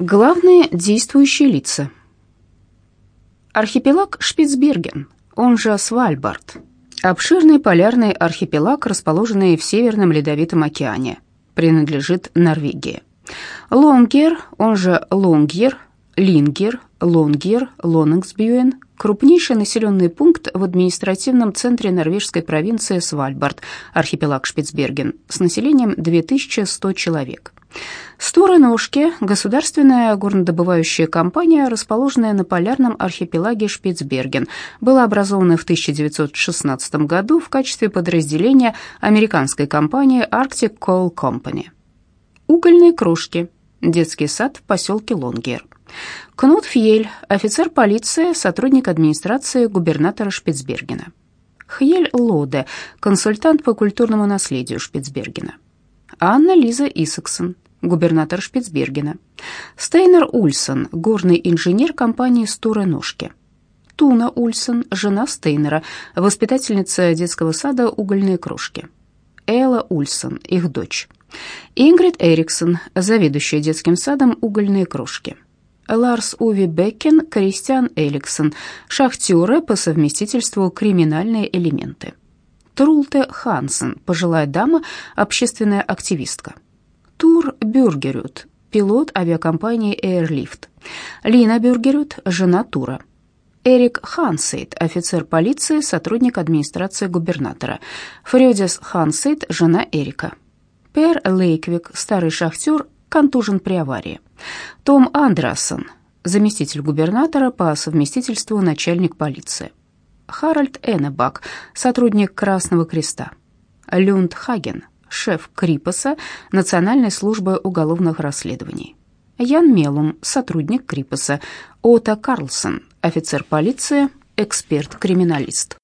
Главные действующие лица. Архипелаг Шпицберген, он же Свальбард. Обширный полярный архипелаг, расположенный в Северном Ледовитом океане, принадлежит Норвегии. Лонгер, он же Лонгер, Лингер, Лонгер, Лонгсбюен, крупнейший населенный пункт в административном центре норвежской провинции Свальбард, архипелаг Шпицберген, с населением 2100 человек. Стора-Ножки – государственная горнодобывающая компания, расположенная на полярном архипелаге Шпицберген, была образована в 1916 году в качестве подразделения американской компании Arctic Coal Company. Угольные кружки – детский сад в поселке Лонгер. Кнут Фьель – офицер полиции, сотрудник администрации губернатора Шпицбергена. Хьель Лоде – консультант по культурному наследию Шпицбергена. Анна Лиза Исаксон – губернатор Шпицбергена. Стейнер Ульсон, горный инженер компании «Стура Ножки». Туна Ульсон, жена Стейнера, воспитательница детского сада «Угольные крошки». Элла Ульсон, их дочь. Ингрид Эриксон, заведующая детским садом «Угольные крошки». Ларс Уви Беккен, Кристиан Эликсон, шахтеры по совместительству криминальные элементы. Трулте Хансен, пожилая дама, общественная активистка. Тур Бюргерют, пилот авиакомпании Airlift. Лина Бюргерют, жена Тура. Эрик Хансейд, офицер полиции, сотрудник администрации губернатора. Фрёдис Хансейд, жена Эрика. Пер Лейквик, старый шахтер, контужен при аварии. Том Андерсон, заместитель губернатора по совместительству начальник полиции. Харальд Эннебак, сотрудник Красного Креста. Люнд Хаген, шеф Крипоса Национальной службы уголовных расследований. Ян Мелум, сотрудник Крипоса. Ота Карлсон, офицер полиции, эксперт-криминалист.